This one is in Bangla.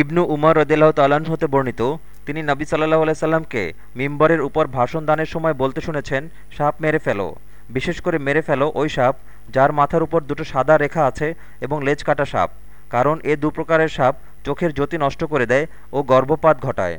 ইবনু উমর রদিল্লাহ তালান হতে বর্ণিত, তিনি নবী সাল্লাহ আলাইসাল্লামকে মিম্বরের উপর ভাষণ দানের সময় বলতে শুনেছেন, সাপ মেরে ফেলো। বিশেষ করে মেরে ফেলো ওই সাপ, যার মাথার উপর দুটো সাদা রেখা আছে এবং লেজ কাটা সাপ, কারণ এ দু প্রকারের সাপ চোখের জ্যোতি নষ্ট করে দেয় ও গর্ভপাত ঘটায়।